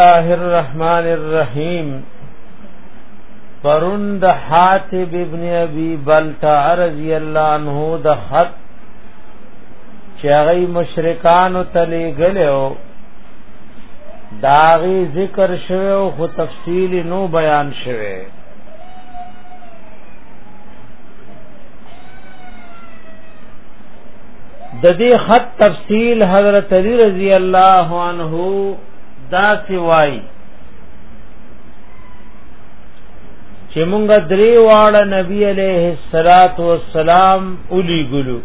الله الرحمن الرحیم پروند حاتب ابن ابي بلتا رضی الله عنه د خط چاغي مشرکان تلی غلو داغي ذکر شوه او خو تفصیل نو بیان شوه د دې خط تفصیل حضرت علی رضی الله عنه دا سوای چې مونږ درې واړه نبی عليه الصلاه والسلام اولی ګلو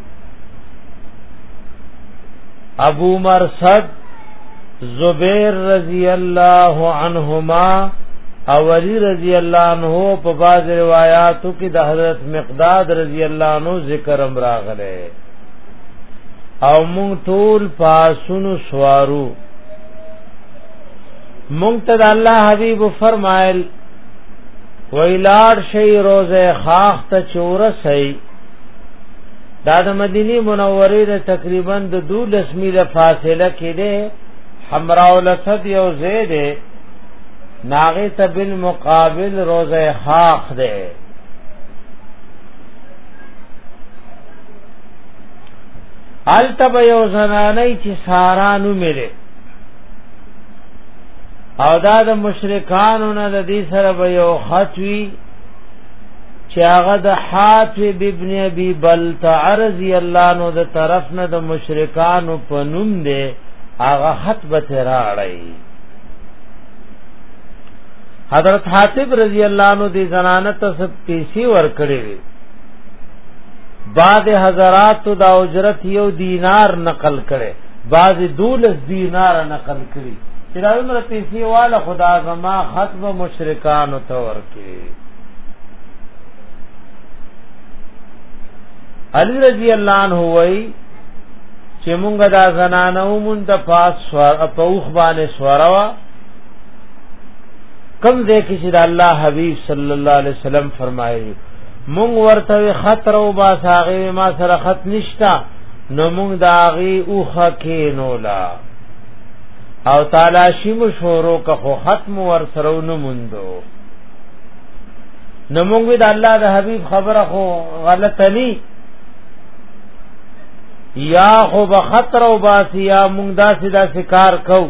ابو مرصد زبیر رضی الله عنهما او علی رضی الله عنه په باز روایتو کې د حضرت مقداد رضی الله عنه ذکر امراغله او مونږ ټول پاسونو سوارو مونږ ته د الله حبيب فرمایل ویلار شي روزه خاخ ته چورسي دا د مدینه منوره د تقریبا د 12 میله فاصله کې ده حمراء الاسد یو زید ناغه ته بالمقابل روزه خاخ ده الته به یو زنانه چې سارا نو ملي او دا د مشرکانو نه د دې سره به یو خطوي چې هغه د حاتب ابن ابي بلتع رضی الله عنه د طرف نه د مشرکانو په نوم دی هغه خط به تراړی حضرت حاتب رضی الله عنه د زنانه ته سب پیسې ورکړې وي بعد حضرات دا اجرت یو دینار نقل کړي بعض دولس دینار نقل کړي چې دا عمر پیسې والا خدا زما حتب مشرکان ته ورکي علی رضی الله عنه وای چې مونږه دا زنانو مون د پاس سوار په اوخ باندې سواروا کم دې کې چې الله حبيب صلی الله علیه وسلم فرمایي مونږ ورته خطر او با ساغه ما سره خط نشتا نو مونږ داغي اوخه کې نولا او تعالی شی مشورو که خو ختم ور سره نو مندو نو مونږ د الله د حبيب خبره خو غلطه ني یا خو بخطر او باسی یا مونږ داسې داسې کار کوو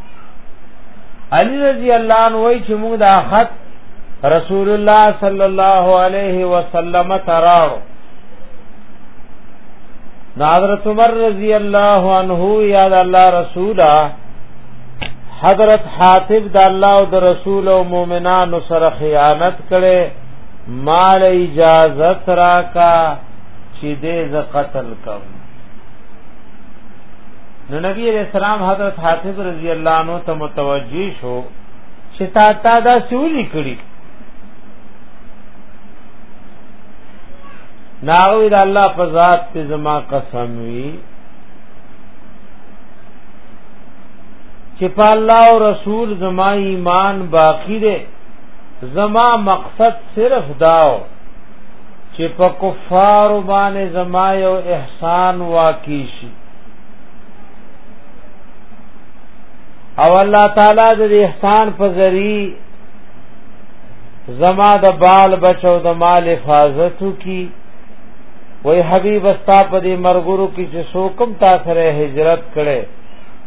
علی رضی الله عنه وای چې موږ دا خط رسول الله صلی الله علیه وسلم تراو حضرت عمر رضی الله عنه یا الله رسولا حضرت حاتب د الله او د رسول او مؤمنانو سره خیانت کړي مال اجازت راکا چې دې ز قتل کوم نو نبی علیہ السلام حضرت حافظ رضی الله عنه ته متوجی شو چې تا تا دا سولی کړی ناوی دا الله په ذات ته زما قسم وی چې په الله او رسول زما ایمان باقی دی زما مقصد صرف داو چې په کفار باندې زما یو احسان سان واقع شي او الله تعالی د احسان په ذریعہ زما د بال بچو د مال حفاظت کی وای حبیب استا په دې مرګورو کې چې سوکم تا سره هجرت کړي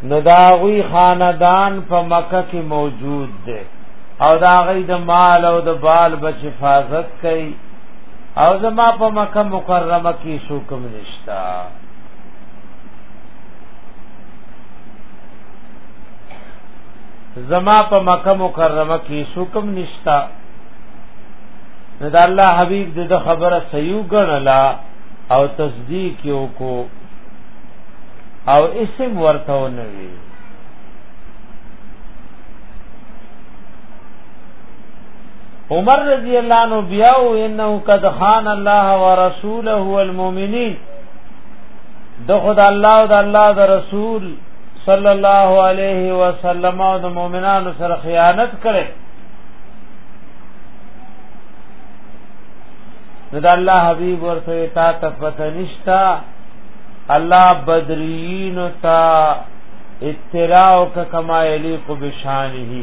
نو داغوی خاندان په مکه کې موجود دی او داغی د مال او د بال بچ حفاظت کوي او زما په مکه مکرمه کې سو کوم نشتا زما په مکه مکرمه کې سو کوم نشتا نو دا الله حبیب د خبره صحیح ګڼلا او تصدیق یو کو او اسم ورته ونوي عمر رضی الله عنه بیا او انه قد خان الله ورسوله والمؤمنین د خدای الله او د الله د رسول صلی الله علیه وسلم او د مؤمنانو سره خیانت کړي نو د الله حبیب ورته تا ته پته نشتا الله بدرین تا اطلاع او کما یلیق بشانه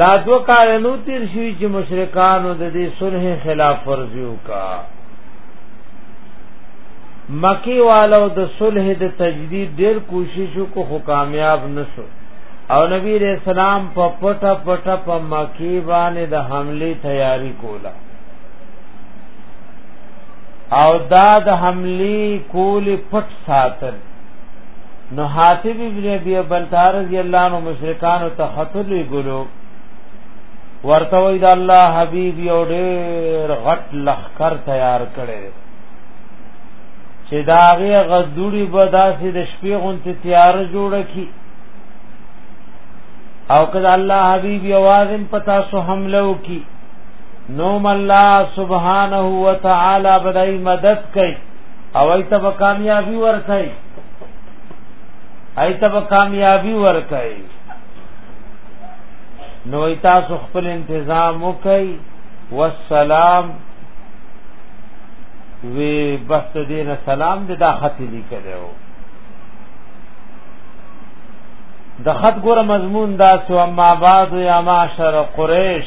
لا دو کال نو تیر شوی چې مشرکانو د دې صلح خلاف ورزي وکا مکی والو د صلح د تجدید ډیر کوشش کو خو کامیاب نشو او نبی رسول سلام په پټه پټه په مکی باندې د حمله تیاری کولا او دا د حملی کول پټ ساتل نو حاتب ابن ابي بلتار رضی الله عنه مشرکان او تخطل ګلو ورته وای دا الله حبيب یو ډېر غټ لخر تیار کړي چې دا غي غدوړي به داسې د شپې غونته تیار جوړ کی او کله الله حبيب یوازم پتا سو حمله وکي نوم الله سبحانه وتعالى بدای مدد کوي او ایت به کامیابی ورکای ایت به کامیابی ورکای نو تاسو خپل انتظام وکای والسلام وی بس دین سلام د دا خط لیکلو د خط ګوره مضمون دا سو اما بعد یا معاشر قریش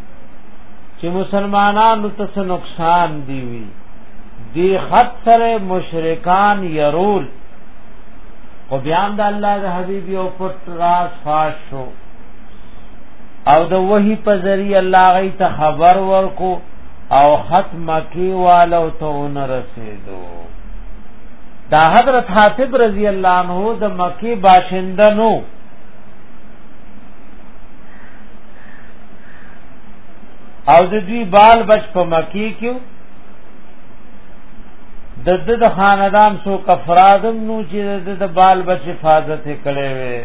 چې مسلمانانو ته نقصان دی وی دی خط سره مشرکان يرول او بیا د الله د حبيب یو پټ راز فاش شو او د وਹੀ په ذریعہ الله غي ته خبر ورکو او ختم کی والو ته اون رسیدو دا حضرت حاتب رضی الله عنه د مکی باشنده نو او د دوی بال بچ په مکی کې د د د خاندان سو کفرادم نو چې د د بال بچ حفاظت کړي وي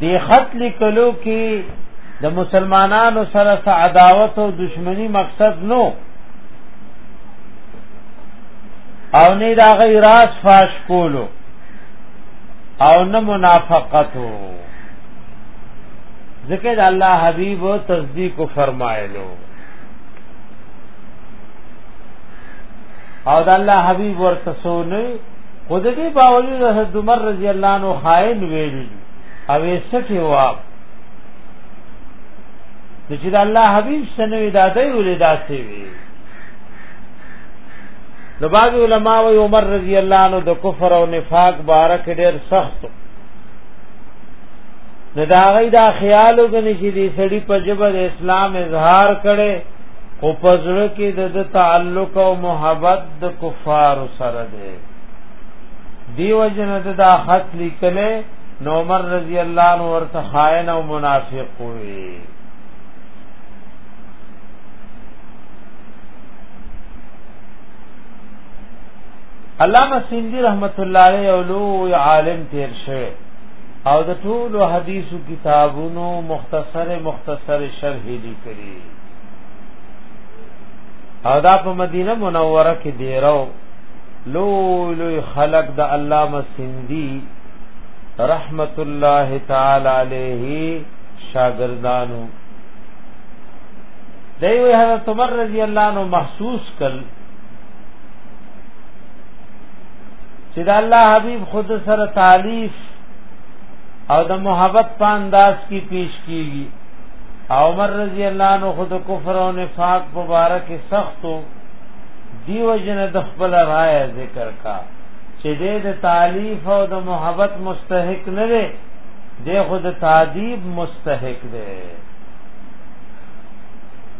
د خط لیکلو کې د مسلمانانو سره عداوت او دشمنی مقصد نو او نه دا غی راس فاش کولو او نه منافقتو ځکه د الله حبيب تصدیق فرمایلو او د الله حبيب ورته سونه خود دې باوجود حضرت عمر رضی الله عنه خائن ویل او یې سټي وا چې د الله حبيب سنوي دادې ولې داسې وي نو بعض علماء و عمر رضی الله عنه د کفر او نفاق بارک ډېر سخت نو دا غي دا خیال وګني چې دې سړی په جبه د اسلام اظهار کړي او پزړه کې د تعلق او محبت د کفار سره دی دیو جنته دا خط لیکلې نو عمر رضی الله عنه ورته خائن او منافق وي علامہ سیندی رحمت الله علیه او لوی عالم تیر شوه او د ټول حدیثو کتابونو مختصر مختصر شرح لیکلي او دا په مدینه منوره کې دیرو لو لو خلق د علامه سیندی رحمت الله تعالی علیه شاگردانو دیوی حضرت عمر رضی اللہ عنہ محسوس کل چې د الله حبيب خود سره تعلیف او د محبت په انداز کې پیش کیږي عمر رضی الله عنه خود کفر او نفاق مبارک سختو دیو جن د خپل رائے ذکر کا چې د تعلیف او د محبت مستحق نه دی د خود تعذیب مستحق دی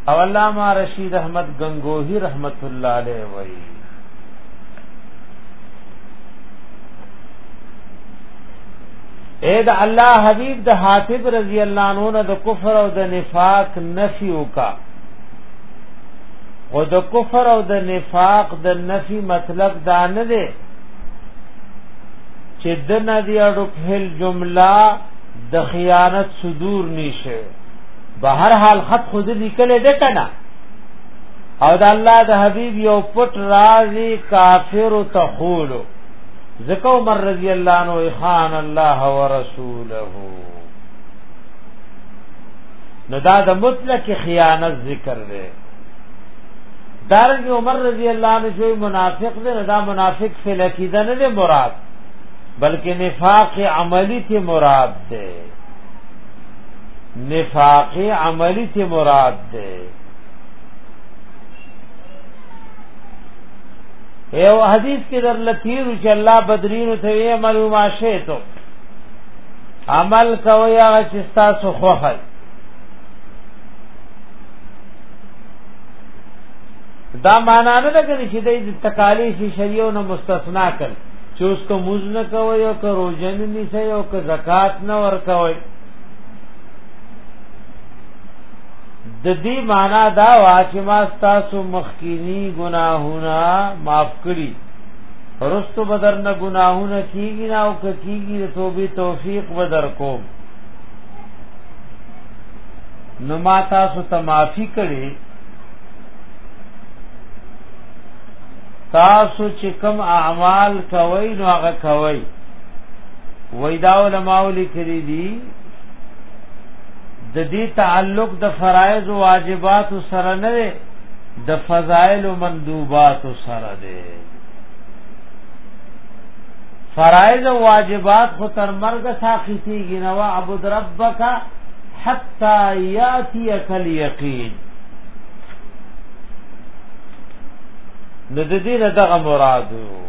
او علامہ رشید احمد گنگوہی رحمت اللہ علیہ وئی اے دا الله حبیب د حاتب رضی الله عنه نه د کفر او د نفاق نفی وکا او د کفر او د نفاق د نفی مطلب دا نه دی چې د ندی اړو په جمله د خیانت صدور نشه به هر حال خط خود لیکل دې کنه او د الله د حبيب یو پټ رازي کافر تخولو ذکر عمر رضی الله عنه خان الله ورسوله نو دا د مطلق خیانت ذکر دی دارنګ عمر رضی الله عنه جو منافق دی دا منافق فی العقیده نه مراد بلکې نفاق عملی ته مراد دی نفاق عملی ته مراد یو حدیث کې در لتیر چې الله بدرین ته یې عمل ما شه ته عمل کوي هغه چې تاسو خوخه دا معنا نه ده چې د تکالیف شریعو نه مستثنا کړ چې اوس کو موز نه کوي او کو روزن نه سي او کو زکات نه ور کوي د دې معنا دا وا چې ما تاسو مخکینی ګناهونه معاف کړی رستو بدر نه ګناهونه کیږي نه او کیږي د توبې توفیق بدر کوم نو ما تاسو ته معافي کړي تاسو چې کوم اعمال کوي نو هغه کوي وېدا علماء لیکلي دي د دې تعلق د فرایض او واجبات سره نه دی د فضائل او مندوبات سره دی فرایض او واجبات خو تر مرګ ساقطیږي نو عبد ربک حتا یاتیک الیقین نو د دې دغه مراد وو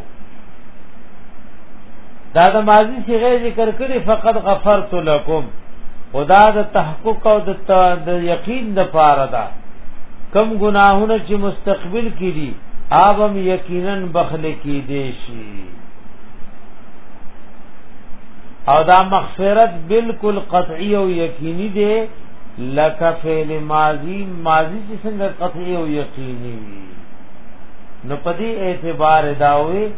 دا د ماضی صيغه ذکر کړي فقط غفرت لكم خدا د تحقق او د د یقین د پاره دا کم گناهونه چې مستقبل کې دي آبم یقینا بخله کې دي شي او دا مغفرت بالکل قطعی او یقینی دی لکه فعل ماضی ماضی چې څنګه قطعی او یقینی وي نو په دې اعتبار داوي